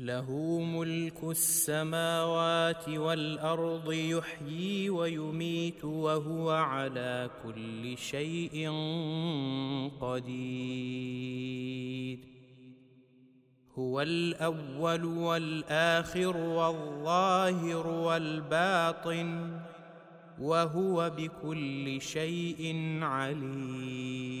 له ملك السماوات والأرض يحيي ويميت وهو على كل شيء قدير. هو الأول والآخر والظاهر والباطن وهو بكل شيء عليم.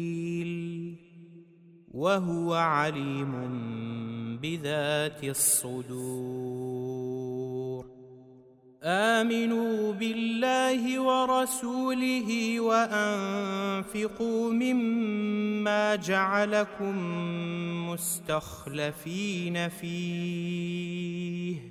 وهو عليم بذات الصدور. آمنوا بالله ورسوله وأنفقوا مما جعلكم مستخلفين فيه.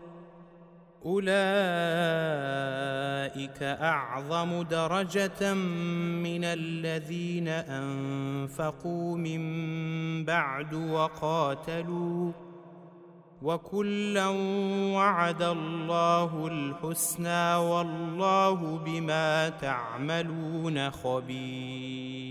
أولئك أعظم درجة من الذين أنفقوا من بعد وقاتلوا وكلا وعد الله الحسنى والله بما تعملون خبير.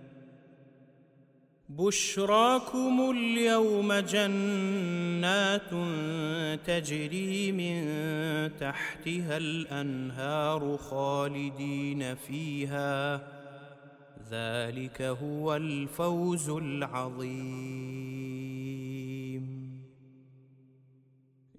بشراكم اليوم جنات تجري من تحتها الأنهار خالدين فيها. ذلك هو الفوز العظيم.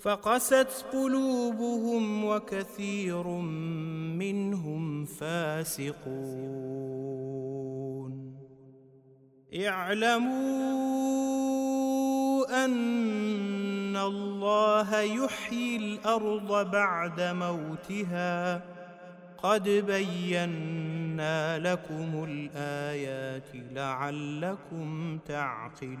فقست قلوبهم وكثير منهم فاسقون. اعلموا أن الله يحيي الأرض بعد موتها. قد بينا لكم الآيات لعلكم تعقلون.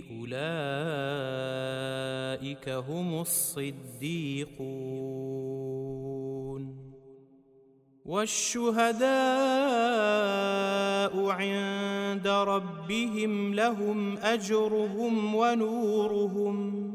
أولئك هم الصديقون. والشهداء عند ربهم لهم أجرهم ونورهم.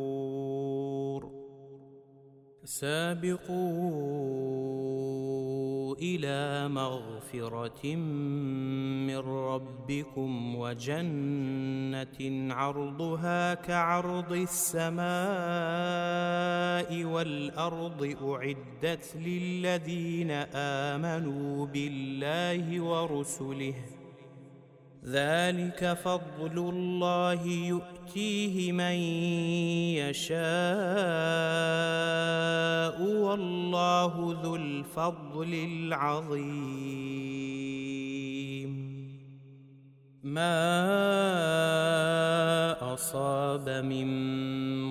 سابقوا إلى مغفرة من ربكم وجنة عرضها كعرض السماء والأرض أعدت للذين آمنوا بالله ورسله ذلك فضل الله يؤتيه من يشاء والله ذو الفضل العظيم. ما أصاب من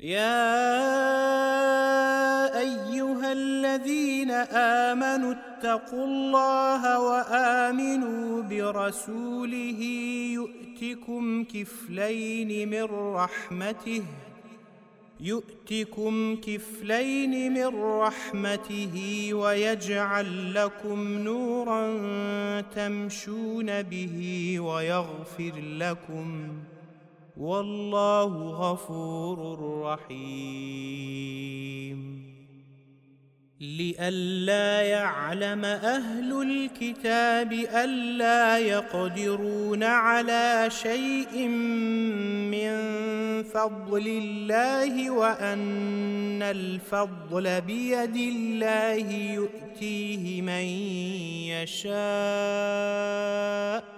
يا أيها الذين آمنوا اتقوا الله وآمنوا برسوله يؤتكم كفلين من رحمته يؤتكم كفلين من رحمته ويجعل لكم نورا تمشون به ويغفر لكم والله غفور رحيم. لئلا يعلم أهل الكتاب ألا يقدرون على شيء من فضل الله وأن الفضل بيد الله يؤتيه من يشاء.